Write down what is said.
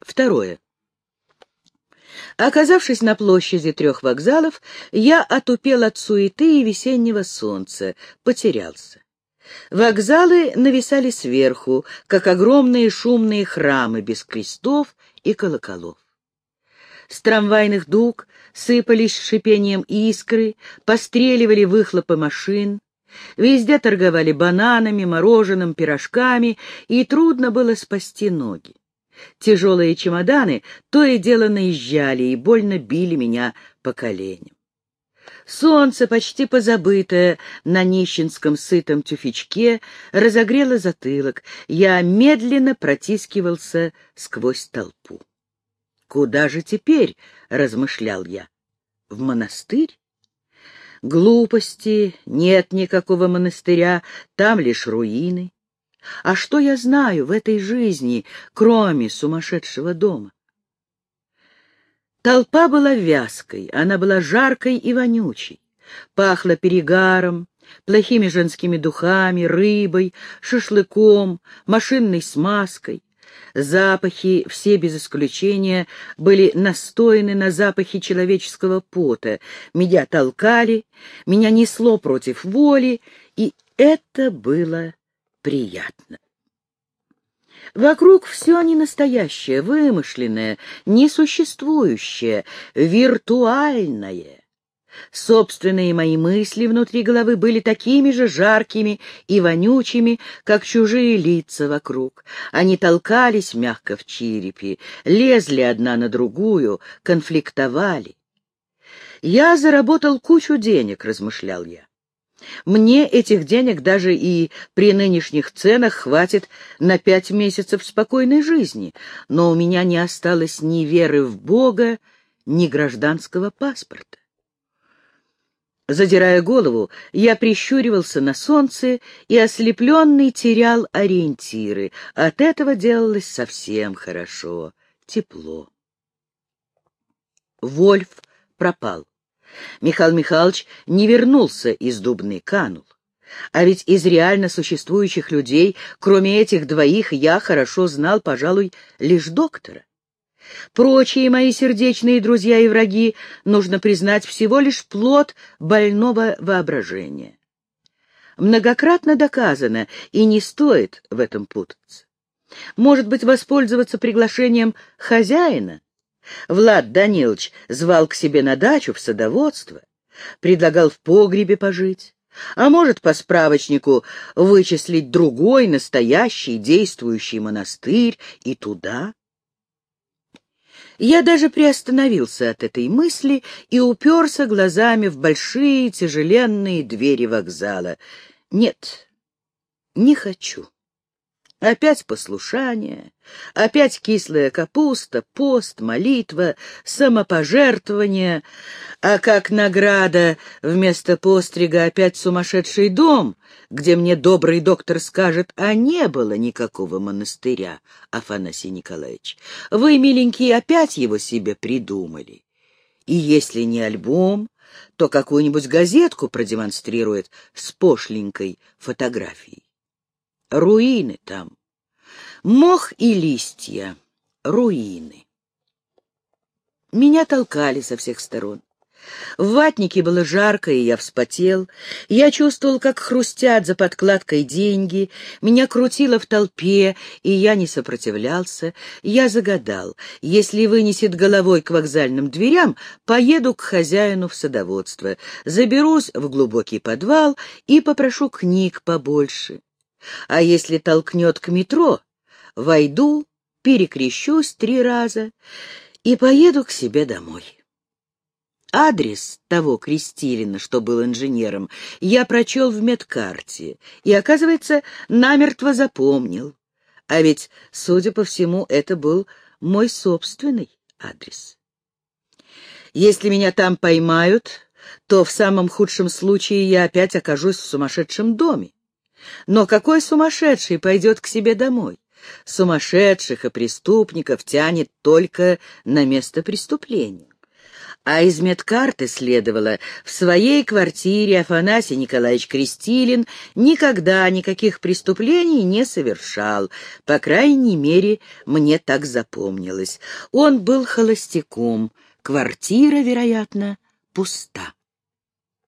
Второе. Оказавшись на площади трех вокзалов, я отупел от суеты и весеннего солнца, потерялся. Вокзалы нависали сверху, как огромные шумные храмы без крестов и колоколов. С трамвайных дуг сыпались шипением искры, постреливали выхлопы машин. Везде торговали бананами, мороженым, пирожками, и трудно было спасти ноги. Тяжелые чемоданы то и дело наезжали и больно били меня по коленям. Солнце, почти позабытое на нищенском сытом тюфячке, разогрело затылок. Я медленно протискивался сквозь толпу. «Куда же теперь?» — размышлял я. «В монастырь?» Глупости, нет никакого монастыря, там лишь руины. А что я знаю в этой жизни, кроме сумасшедшего дома? Толпа была вязкой, она была жаркой и вонючей. Пахло перегаром, плохими женскими духами, рыбой, шашлыком, машинной смазкой. Запахи, все без исключения, были настояны на запахе человеческого пота. Меня толкали, меня несло против воли, и это было приятно. Вокруг все не настоящее, вымышленное, несуществующее, виртуальное. Собственные мои мысли внутри головы были такими же жаркими и вонючими, как чужие лица вокруг. Они толкались мягко в черепе, лезли одна на другую, конфликтовали. «Я заработал кучу денег», — размышлял я. Мне этих денег даже и при нынешних ценах хватит на пять месяцев спокойной жизни, но у меня не осталось ни веры в Бога, ни гражданского паспорта. Задирая голову, я прищуривался на солнце и, ослепленный, терял ориентиры. От этого делалось совсем хорошо, тепло. Вольф пропал. Михаил Михайлович не вернулся из Дубны, канул. А ведь из реально существующих людей, кроме этих двоих, я хорошо знал, пожалуй, лишь доктора. Прочие мои сердечные друзья и враги, нужно признать, всего лишь плод больного воображения. Многократно доказано, и не стоит в этом путаться. Может быть, воспользоваться приглашением хозяина, Влад Данилович звал к себе на дачу в садоводство, предлагал в погребе пожить, а может, по справочнику вычислить другой, настоящий, действующий монастырь и туда. Я даже приостановился от этой мысли и уперся глазами в большие тяжеленные двери вокзала. Нет, не хочу. Опять послушание, опять кислая капуста, пост, молитва, самопожертвование, а как награда вместо пострига опять сумасшедший дом, где мне добрый доктор скажет, а не было никакого монастыря, Афанасий Николаевич. Вы, миленькие, опять его себе придумали. И если не альбом, то какую-нибудь газетку продемонстрирует с пошленькой фотографией. Руины там. Мох и листья. Руины. Меня толкали со всех сторон. В ватнике было жарко, и я вспотел. Я чувствовал, как хрустят за подкладкой деньги. Меня крутило в толпе, и я не сопротивлялся. Я загадал, если вынесет головой к вокзальным дверям, поеду к хозяину в садоводство, заберусь в глубокий подвал и попрошу книг побольше. А если толкнет к метро, войду, перекрещусь три раза и поеду к себе домой. Адрес того Крестилина, что был инженером, я прочел в медкарте и, оказывается, намертво запомнил. А ведь, судя по всему, это был мой собственный адрес. Если меня там поймают, то в самом худшем случае я опять окажусь в сумасшедшем доме. Но какой сумасшедший пойдет к себе домой? Сумасшедших и преступников тянет только на место преступления. А из медкарты следовало, в своей квартире Афанасий Николаевич Крестилин никогда никаких преступлений не совершал, по крайней мере, мне так запомнилось. Он был холостяком, квартира, вероятно, пуста.